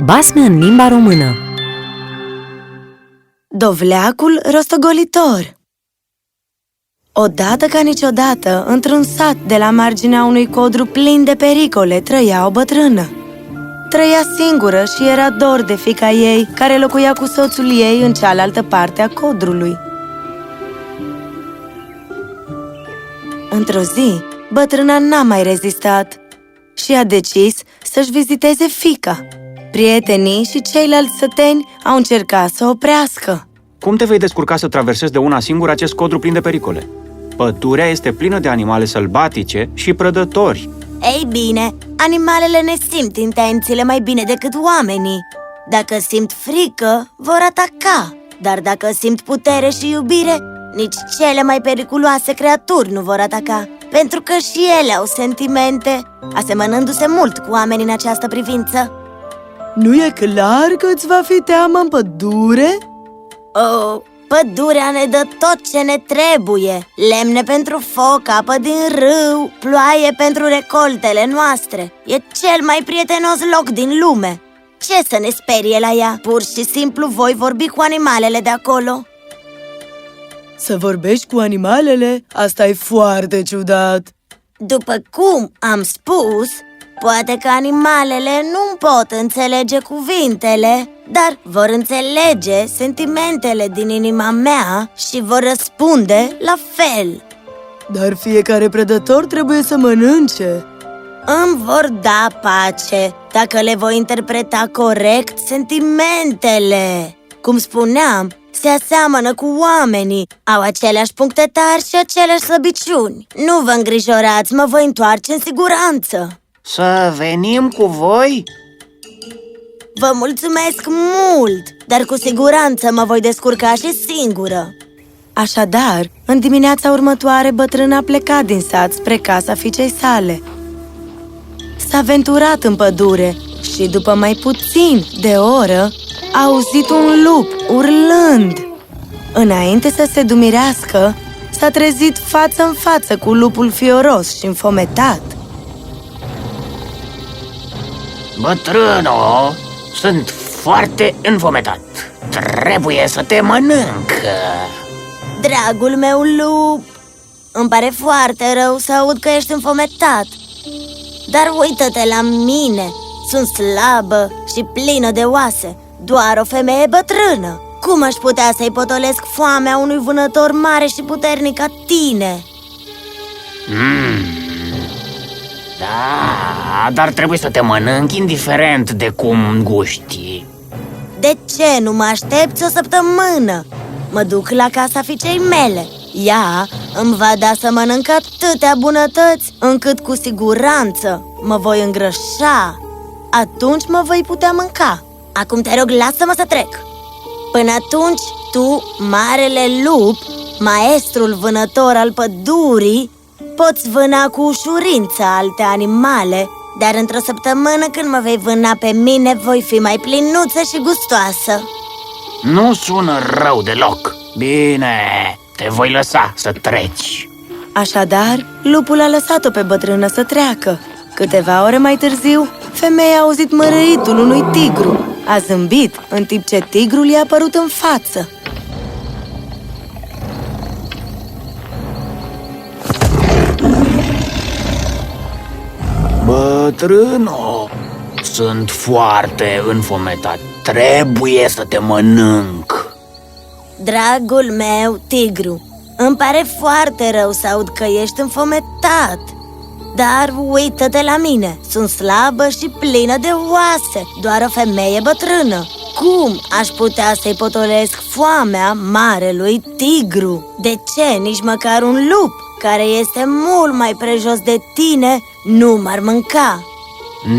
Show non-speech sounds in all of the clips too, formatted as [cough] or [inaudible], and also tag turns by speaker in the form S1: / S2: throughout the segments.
S1: Basme în limba română
S2: Dovleacul rostogolitor Odată ca niciodată, într-un sat de la marginea unui codru plin de pericole, trăia o bătrână. Trăia singură și era dor de fica ei, care locuia cu soțul ei în cealaltă parte a codrului. Într-o zi, bătrâna n-a mai rezistat și a decis să-și viziteze fica. Prietenii și ceilalți săteni au încercat să o oprească.
S3: Cum te vei descurca să traversezi de una singură acest codru plin de pericole? Pădurea este plină de animale sălbatice și prădători.
S2: Ei bine, animalele ne simt intențiile mai bine decât oamenii. Dacă simt frică, vor ataca. Dar dacă simt putere și iubire, nici cele mai periculoase creaturi nu vor ataca. Pentru că și ele au sentimente, asemănându-se mult cu oamenii în această privință.
S4: Nu e clar că îți va fi teamă în pădure?
S2: Oh, pădurea ne dă tot ce ne trebuie Lemne pentru foc, apă din râu, ploaie pentru recoltele noastre E cel mai prietenos loc din lume Ce să ne sperie la ea? Pur și simplu voi vorbi cu animalele de acolo
S4: Să vorbești cu animalele? Asta e foarte ciudat
S2: După cum am spus, poate că animalele nu pot înțelege cuvintele Dar vor înțelege sentimentele din inima mea și vor răspunde la fel.
S4: Dar fiecare prădător trebuie să mănânce.
S2: Îmi vor da pace dacă le voi interpreta corect sentimentele. Cum spuneam, se aseamănă cu oamenii Au aceleași puncte tari și aceleași slăbiciuni. Nu vă îngrijorați, mă voi întoarce în siguranță
S5: Să venim cu voi?
S2: Vă mulțumesc mult, dar cu siguranță mă voi descurca și singură. Așadar, în dimineața următoare, bătrâna a plecat din sat spre casa fiicei sale. S-a aventurat în pădure și după mai puțin de o oră a auzit un lup urlând. Înainte să se dumirească, s-a trezit față în față cu lupul fioros și înfometat
S5: Bătrâno, sunt foarte înfometat. Trebuie să te mănânc.
S2: Dragul meu lup, îmi pare foarte rău să aud că ești înfometat. Dar uită-te la mine, sunt slabă și plină de oase Doar o femeie bătrână. Cum aș putea să-i potolesc foamea unui vânător mare și puternic ca tine?
S5: Da, dar trebuie să te mănânc indiferent de cum guști.
S2: De ce nu mă aștepți o săptămână? Mă duc la casa fiicei mele. Ea îmi va da să mănânc atâtea bunătăți Încât cu siguranță mă voi îngrășa. Atunci mă voi putea mânca. Acum te rog, lasă-mă să trec. Până atunci, tu, marele lup, maestrul vânător al pădurii Poți vâna cu ușurință alte animale Dar într-o săptămână când mă vei vâna pe mine Voi fi mai plinuță și gustoasă.
S5: Nu sună rău deloc. Bine, te voi lăsa să treci.
S2: Așadar, lupul a lăsat-o pe bătrână să treacă. Câteva ore mai târziu, femeia a auzit mărăitul unui tigru. A zâmbit, în timp ce tigrul i-a apărut în față
S5: Bătrâno, sunt foarte înfometat. Trebuie să te mănânc.
S2: Dragul meu, tigru, îmi pare foarte rău să aud că ești înfometat. Dar uită-te la mine, sunt slabă și plină de oase, doar o femeie bătrână Cum aș putea să-i potolesc foamea marelui tigru? De ce nici măcar un lup, care este mult mai prejos de tine, nu m-ar mânca?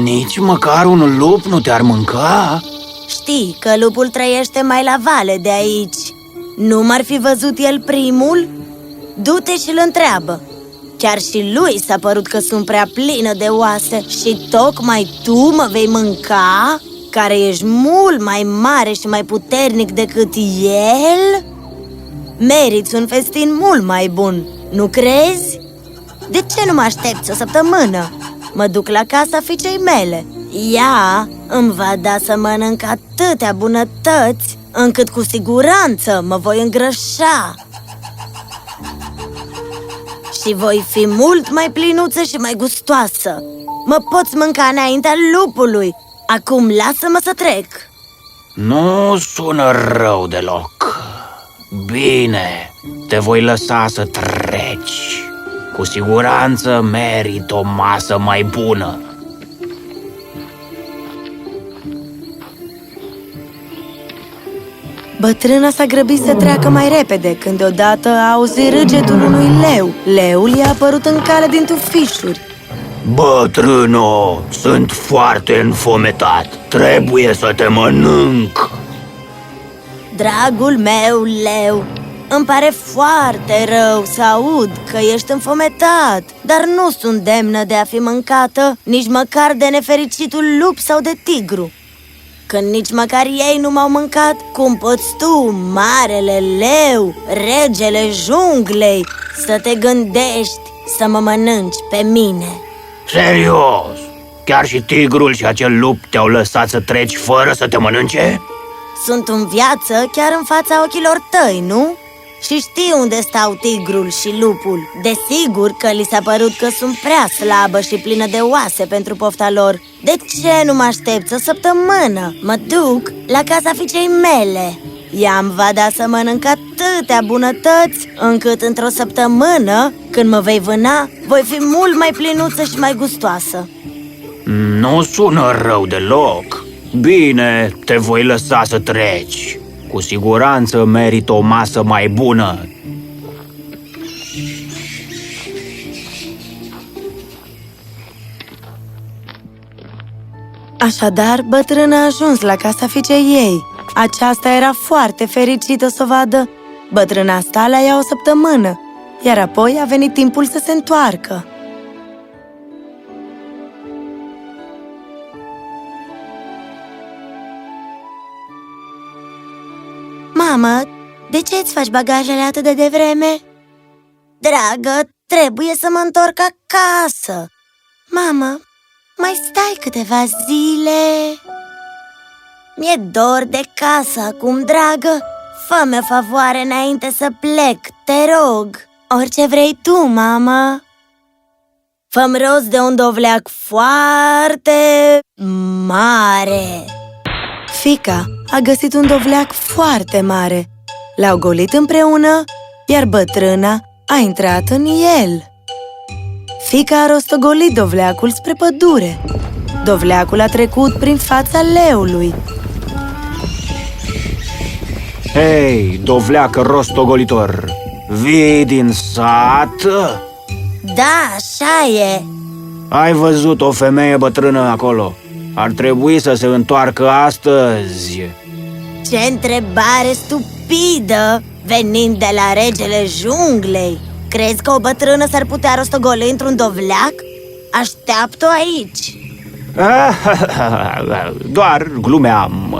S5: Nici măcar un lup nu te-ar mânca?
S2: Știi că lupul trăiește mai la vale de aici Nu m-ar fi văzut el primul? Du-te și îl întreabă Chiar și lui s-a părut că sunt prea plină de oase Și tocmai tu mă vei mânca? Care ești mult mai mare și mai puternic decât el? Meriți un festin mult mai bun, nu crezi? De ce nu mă aștepți o săptămână? Mă duc la casa fiicei mele
S6: Ea îmi va da să mănânc atâtea bunătăți încât cu siguranță mă voi îngrășa Și voi fi mult mai plinuță și mai gustoasă Mă poți mânca înaintea lupului Acum lasă-mă să trec
S7: Nu sună rău deloc. Bine, te voi lăsa să treci. Cu siguranță merit o masă mai bună.
S2: Bătrâna s-a grăbit să treacă mai repede Când deodată a auzit râgetul unui leu Leul i-a apărut în cale din tufișuri
S7: Bătrâno, sunt foarte înfometat. Trebuie să te mănânc.
S6: Dragul meu leu, îmi pare foarte rău să aud că ești înfometat Dar nu sunt demnă de a fi mâncată nici măcar de nefericitul lup sau de tigru Când nici măcar ei nu m-au mâncat, cum poți tu, marele leu, regele junglei, să te gândești să mă mănânci pe mine?
S7: Serios? Chiar și tigrul și acel lup te-au lăsat să treci fără să te mănânce?
S6: Sunt în viață chiar în fața ochilor tăi, nu? Și știi unde stau tigrul și lupul Desigur că li s-a părut că sunt prea slabă și plină de oase pentru pofta lor De ce nu mă aștepți o săptămână? Mă duc la casa fiicei mele Ea îmi va da să mănânc atâtea bunătăți Încât într-o săptămână, când mă vei vâna Voi fi mult mai plinuță și mai gustoasă
S7: Nu sună rău deloc. Bine, te voi lăsa să treci. Cu siguranță merit o masă mai bună.
S2: Așadar, bătrâna a ajuns la casa fiicei ei Aceasta era foarte fericită să o vadă. Bătrâna sta la ea o săptămână Iar apoi a venit timpul să se întoarcă.
S6: Mamă, de ce îți faci bagajele atât de devreme? Dragă, trebuie să mă întorc acasă. Mamă, mai stai câteva zile Mi-e dor de casă acum, dragă. Fă-mi o favoare înainte să plec, te rog. Orice vrei tu, mamă Fă-mi rost de un dovleac foarte mare.
S2: Fica a găsit un dovleac foarte mare. L-au golit împreună, iar bătrâna a intrat în el. Fica a rostogolit dovleacul spre pădure. Dovleacul a trecut prin fața leului
S5: Hei, dovleacă rostogolitor! Vii din sat?
S6: Da, așa e
S5: Ai văzut o femeie bătrână acolo? Ar trebui să se întoarcă astăzi.
S6: Ce întrebare stupidă Venind de la regele junglei Crezi că o bătrână s-ar putea rostogoli într-un dovleac? Așteaptă-o aici [laughs]
S5: Doar glumeam.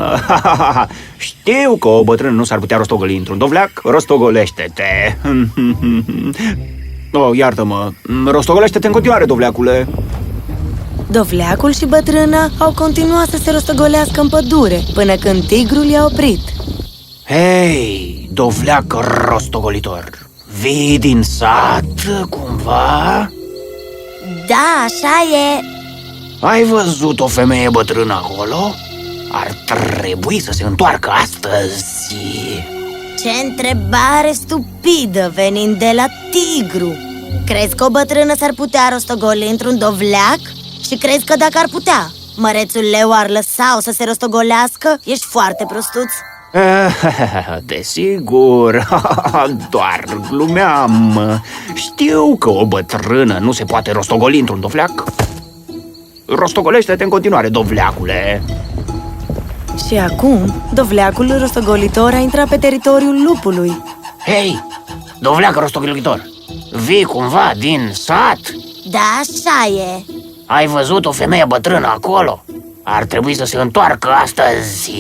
S5: [laughs] Știu că o bătrână nu s-ar putea rostogoli într-un dovleac. Rostogolește-te. [laughs] Oh, iartă-mă. Rostogolește-te în continuare, dovleacule.
S2: Dovleacul și bătrâna au continuat să se rostogolească în pădure Până când tigrul i-a oprit
S7: Hei, dovleac rostogolitor, vii din sat, cumva?
S6: Da, așa e
S7: Ai văzut o femeie bătrână acolo? Ar trebui să se întoarcă astăzi.
S6: Ce întrebare stupidă venind de la tigru Crezi că o bătrână s-ar putea rostogoli într-un dovleac? Și crezi că dacă ar putea, mărețul leu ar lăsa-o să se rostogolească? Ești foarte prostuț [laughs]
S5: Desigur, [laughs] doar glumeam. Știu că o bătrână nu se poate rostogoli într-un dovleac. Rostogolește-te în continuare, dovleacule.
S2: Și acum, dovleacul rostogolitor a intrat pe teritoriul lupului
S7: Hei, dovleac rostogolitor, vii cumva din sat?
S6: Da, așa e
S7: Ai văzut o femeie bătrână acolo? Ar trebui să se întoarcă astăzi.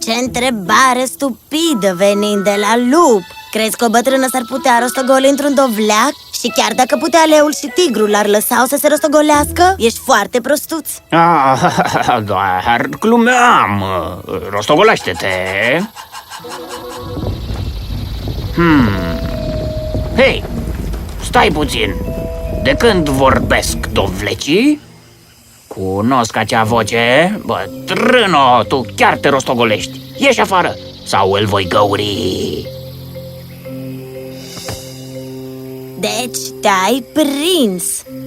S6: Ce întrebare stupidă venind de la lup Crezi că o bătrână s-ar putea rostogoli într-un dovleac?
S2: Și chiar dacă putea leul și tigrul ar lăsa să se rostogolească, ești foarte prostuț
S5: Ah, [laughs] doar glumeam. Rostogolește-te. Hmm. Hei, stai puțin. De când vorbesc dovlecii? Cunosc acea voce. Bătrâno, tu chiar te rostogolești. Ieși afară sau îl voi găuri.
S2: Deci te-ai prins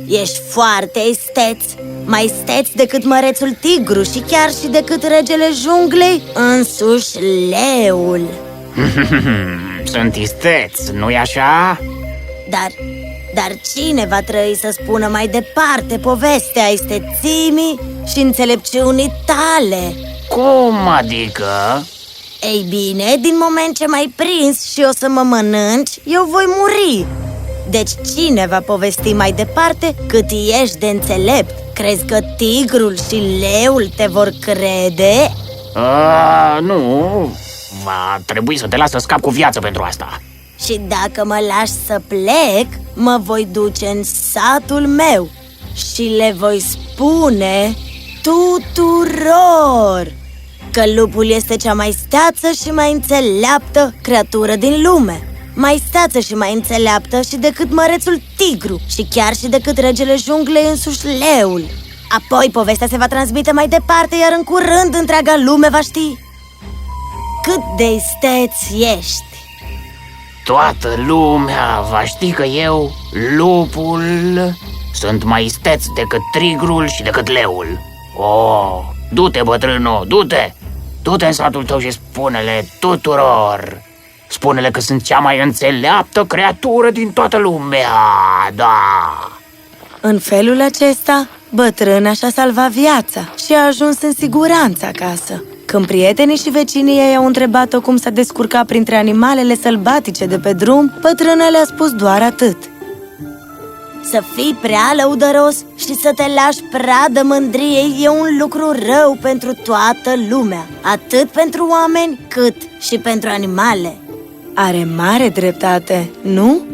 S2: Ești foarte isteț Mai isteț decât mărețul tigru și chiar și decât regele junglei Însuși leul [laughs]
S5: Sunt isteț, nu-i așa?
S2: Dar, dar cine va trăi să spună mai departe povestea istețimii și înțelepciunii tale?
S5: Cum adică?
S2: Ei bine, din moment ce m-ai prins și o să mă mănânci, eu voi muri Deci cine va povesti mai departe cât ești de înțelept? Crezi că tigrul și leul te vor crede?
S5: A, nu, va trebui să te las să scap cu viață pentru asta
S2: Și dacă mă lași să plec, mă voi duce în satul meu Și le voi spune tuturor Că lupul este cea mai steață și mai înțeleaptă creatură din lume Mai steață și mai înțeleaptă și decât mărețul tigru Și chiar și decât regele junglei însuși leul. Apoi povestea se va transmite mai departe, iar în curând întreaga lume va ști Cât de isteț ești.
S5: Toată lumea va ști că eu, lupul, sunt mai isteț decât tigrul și decât leul. Oh, du-te, bătrâno, du-te! Du-te în satul tău și spune-le tuturor Spune-le că sunt cea mai înțeleaptă creatură din toată lumea, da!
S8: În felul acesta, bătrâna și-a salvat viața și a ajuns în siguranță acasă. Când prietenii și vecinii ei au întrebat-o cum s-a descurcat printre animalele sălbatice de pe drum, bătrâna le-a spus doar atât.
S2: Să fii prea lăudăros și să te lași pradă mândriei e un lucru rău pentru toată lumea Atât pentru oameni cât și pentru animale
S8: Are mare dreptate, nu?